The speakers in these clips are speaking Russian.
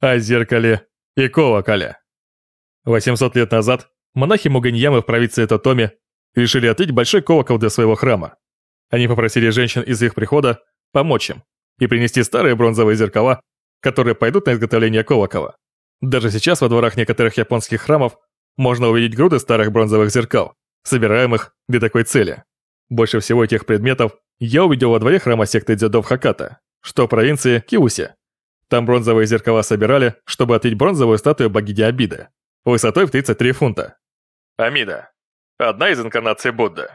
о зеркале и колоколе. 800 лет назад монахи Муганьямы в провинции Тотоми решили отлить большой колокол для своего храма. Они попросили женщин из их прихода помочь им и принести старые бронзовые зеркала, которые пойдут на изготовление колокола. Даже сейчас во дворах некоторых японских храмов можно увидеть груды старых бронзовых зеркал, собираемых для такой цели. Больше всего этих предметов я увидел во дворе храма секты дзюдо в Хаката, что в провинции Киуси. Там бронзовые зеркала собирали, чтобы отлить бронзовую статую богини Абиды, высотой в 33 фунта. Амида. Одна из инкарнаций Будды.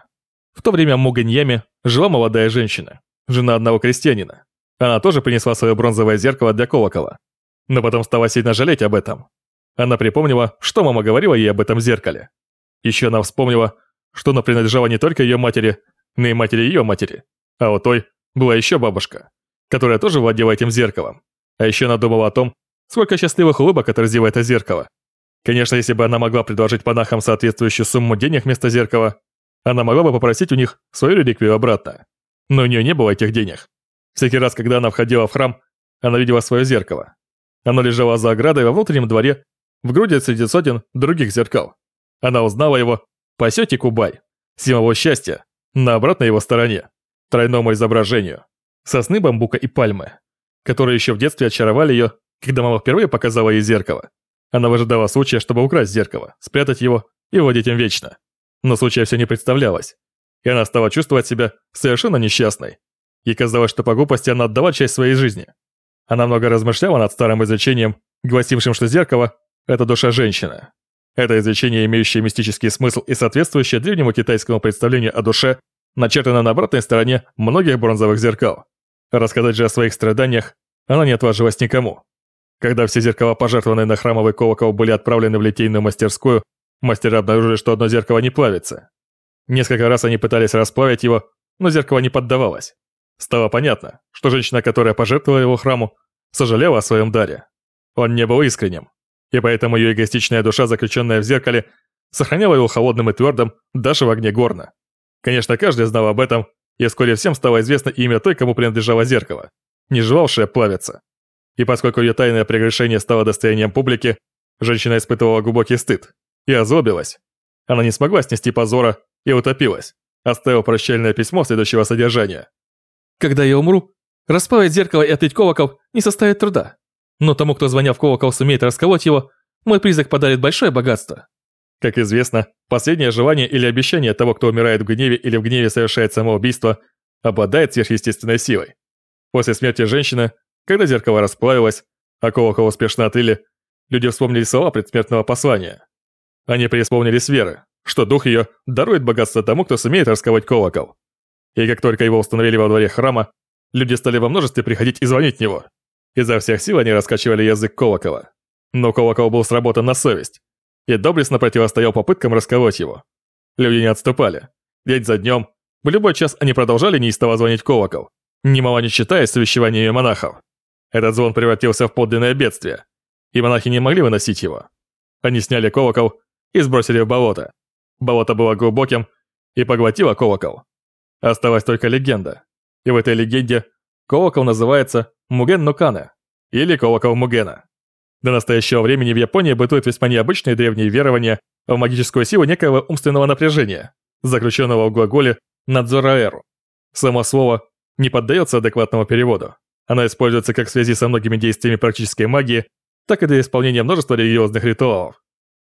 В то время в Муганьяме жила молодая женщина, жена одного крестьянина. Она тоже принесла свое бронзовое зеркало для колокола. Но потом стала сильно жалеть об этом. Она припомнила, что мама говорила ей об этом зеркале. Еще она вспомнила, что оно принадлежало не только ее матери, но и матери ее матери. А у той была еще бабушка, которая тоже владела этим зеркалом. А еще она думала о том, сколько счастливых улыбок отразило это зеркало. Конечно, если бы она могла предложить монахам соответствующую сумму денег вместо зеркала, она могла бы попросить у них свою реликвию обратно. Но у нее не было этих денег. Всякий раз, когда она входила в храм, она видела свое зеркало. Оно лежало за оградой во внутреннем дворе, в груди среди сотен других зеркал. Она узнала его по сёте Кубай, символу счастья, на обратной его стороне, тройному изображению, сосны, бамбука и пальмы, которые еще в детстве очаровали ее, когда мама впервые показала ей зеркало. Она выжидала случая, чтобы украсть зеркало, спрятать его и владеть им вечно. Но случая все не представлялось, и она стала чувствовать себя совершенно несчастной. Ей казалось, что по глупости она отдала часть своей жизни. Она много размышляла над старым изречением, гласившим, что зеркало – это душа женщины. Это изречение, имеющее мистический смысл и соответствующее древнему китайскому представлению о душе, начертано на обратной стороне многих бронзовых зеркал. Рассказать же о своих страданиях она не отважилась никому. Когда все зеркала, пожертвованные на храмовый колокол, были отправлены в литейную мастерскую, мастера обнаружили, что одно зеркало не плавится. Несколько раз они пытались расплавить его, но зеркало не поддавалось. Стало понятно, что женщина, которая пожертвовала его храму, сожалела о своем даре. Он не был искренним, и поэтому ее эгоистичная душа, заключенная в зеркале, сохраняла его холодным и твердым даже в огне горна. Конечно, каждый знал об этом, и вскоре всем стало известно имя той, кому принадлежало зеркало, не желавшее плавиться. И поскольку ее тайное прегрешение стало достоянием публики, женщина испытывала глубокий стыд и озлобилась. Она не смогла снести позора и утопилась, оставив прощальное письмо следующего содержания. «Когда я умру, расплавить зеркало и отлить колокол не составит труда. Но тому, кто, звоня в колокол, сумеет расколоть его, мой призрак подарит большое богатство. Как известно, последнее желание или обещание того, кто умирает в гневе или в гневе совершает самоубийство, обладает сверхъестественной силой. После смерти женщины, когда зеркало расплавилось, а колокол успешно отлили, люди вспомнили слова предсмертного послания. Они преисполнились веры, что дух ее дарует богатство тому, кто сумеет расковать колокол. И как только его установили во дворе храма, люди стали во множестве приходить и звонить в него. Изо всех сил они раскачивали язык колокола. Но колокол был сработан на совесть, и доблестно противостоял попыткам расколоть его. Люди не отступали. День за днем, в любой час они продолжали неистово звонить колокол, немало не считая с увещеваниями монахов. Этот звон превратился в подлинное бедствие, и монахи не могли выносить его. Они сняли колокол и сбросили в болото. Болото было глубоким и поглотило колокол. Осталась только легенда. И в этой легенде колокол называется Муген Нукане, или колокол Мугена. До настоящего времени в Японии бытуют весьма необычные древние верования в магическую силу некоего умственного напряжения, заключенного в глаголе «надзораэру». Само слово не поддается адекватному переводу. Оно используется как в связи со многими действиями практической магии, так и для исполнения множества религиозных ритуалов.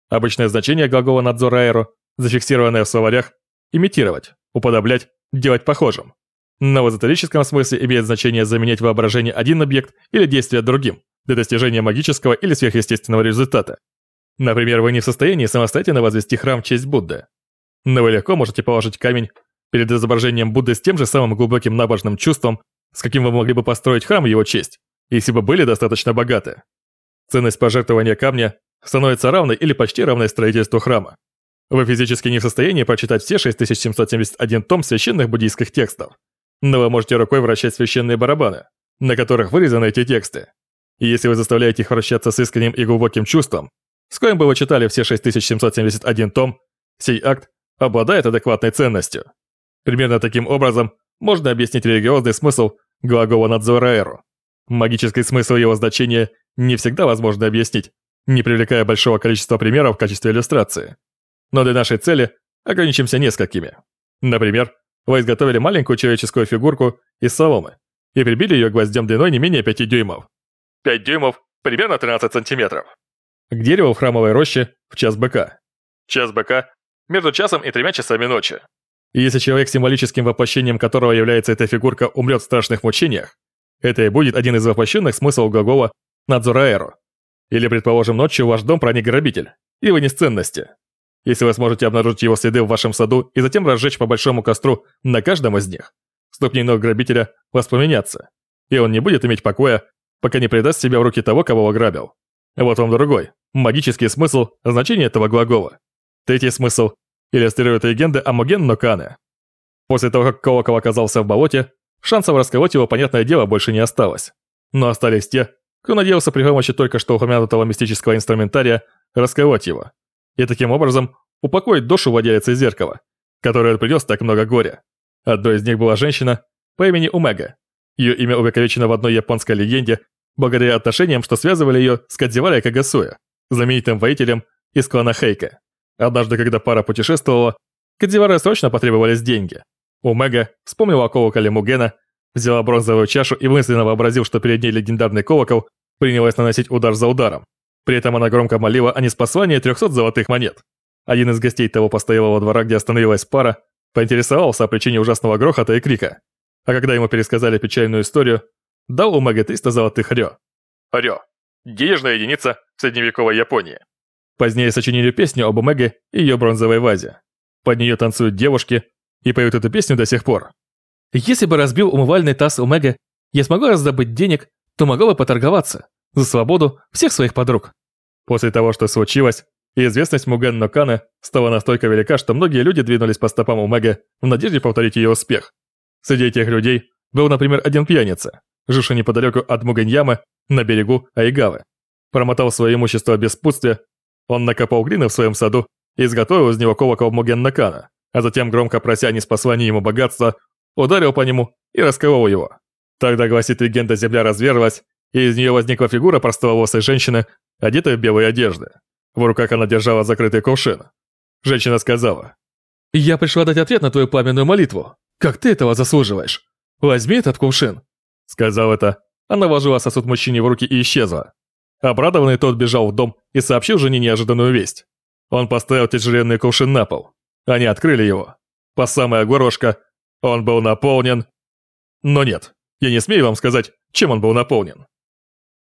Обычное значение глагола «надзораэру», зафиксированное в словарях, имитировать, уподоблять, делать похожим. Но в эзотерическом смысле имеет значение заменять воображение один объект или действие другим для достижения магического или сверхъестественного результата. Например, вы не в состоянии самостоятельно возвести храм в честь Будды. Но вы легко можете положить камень перед изображением Будды с тем же самым глубоким набожным чувством, с каким вы могли бы построить храм в его честь, если бы были достаточно богаты. Ценность пожертвования камня становится равной или почти равной строительству храма. Вы физически не в состоянии прочитать все 6771 том священных буддийских текстов, но вы можете рукой вращать священные барабаны, на которых вырезаны эти тексты. И если вы заставляете их вращаться с искренним и глубоким чувством, с коим бы вы читали все 6771 том, сей акт обладает адекватной ценностью. Примерно таким образом можно объяснить религиозный смысл глагола «надзораэру». Магический смысл его значения не всегда возможно объяснить, не привлекая большого количества примеров в качестве иллюстрации. Но для нашей цели ограничимся несколькими. Например, вы изготовили маленькую человеческую фигурку из соломы и прибили ее гвоздем длиной не менее 5 дюймов. 5 дюймов – примерно 13 сантиметров. К дереву в храмовой роще в час быка. Час быка – между часом и тремя часами ночи. И если человек, символическим воплощением которого является эта фигурка, умрет в страшных мучениях, это и будет один из воплощенных смыслов глагола «надзураэру». Или, предположим, ночью в ваш дом проник грабитель, и вы не с ценности. Если вы сможете обнаружить его следы в вашем саду и затем разжечь по большому костру на каждом из них, ступни ног грабителя воспламенятся, и он не будет иметь покоя, пока не предаст себя в руки того, кого ограбил. Вот вам другой, магический смысл значения этого глагола. Третий смысл иллюстрирует легенды о Муген Нокане. После того, как колокол оказался в болоте, шансов расколоть его, понятное дело, больше не осталось. Но остались те, кто надеялся при помощи только что упомянутого мистического инструментария расколоть его. И таким образом упокоить душу владелицы зеркала, которой он принес так много горя. Одной из них была женщина по имени Умега. Ее имя увековечено в одной японской легенде благодаря отношениям, что связывали ее с Кадзиварой Кагасуя, знаменитым воителем из клана Хейка. Однажды, когда пара путешествовала, Кадзиваре срочно потребовались деньги. Умега вспомнила колоколе Мугена, взяла бронзовую чашу и мысленно вообразил, что перед ней легендарный колокол, принялась наносить удар за ударом. При этом она громко молила о неспослании 300 золотых монет. Один из гостей того постоялого двора, где остановилась пара, поинтересовался о причине ужасного грохота и крика. А когда ему пересказали печальную историю, дал Умега 300 золотых рё. Рё. Денежная единица в средневековой Японии. Позднее сочинили песню об Умеге и ее бронзовой вазе. Под нее танцуют девушки и поют эту песню до сих пор. Если бы разбил умывальный таз Умега, я смогу раздобыть денег, то могла бы поторговаться за свободу всех своих подруг. После того, что случилось, известность Муген Ноканы стала настолько велика, что многие люди двинулись по стопам Умега в надежде повторить ее успех. Среди этих людей был, например, один пьяница, живший неподалеку от Муганьямы на берегу Айгавы. Промотал свое имущество без спутствия, он накопал глины в своем саду и изготовил из него колокол Муген Накана, а затем, громко прося не спаслания ему богатства, ударил по нему и расколол его. Тогда, гласит легенда, земля разверзлась, и из нее возникла фигура простоволосой женщины, одетой в белые одежды. В руках она держала закрытый кувшин. Женщина сказала, «Я пришла дать ответ на твою пламенную молитву. Как ты этого заслуживаешь? Возьми этот кувшин». Сказав это, она вложила сосуд мужчине в руки и исчезла. Обрадованный тот бежал в дом и сообщил жене неожиданную весть. Он поставил тяжеленный кувшин на пол. Они открыли его. По самое горлышко он был наполнен... Но нет, я не смею вам сказать, чем он был наполнен.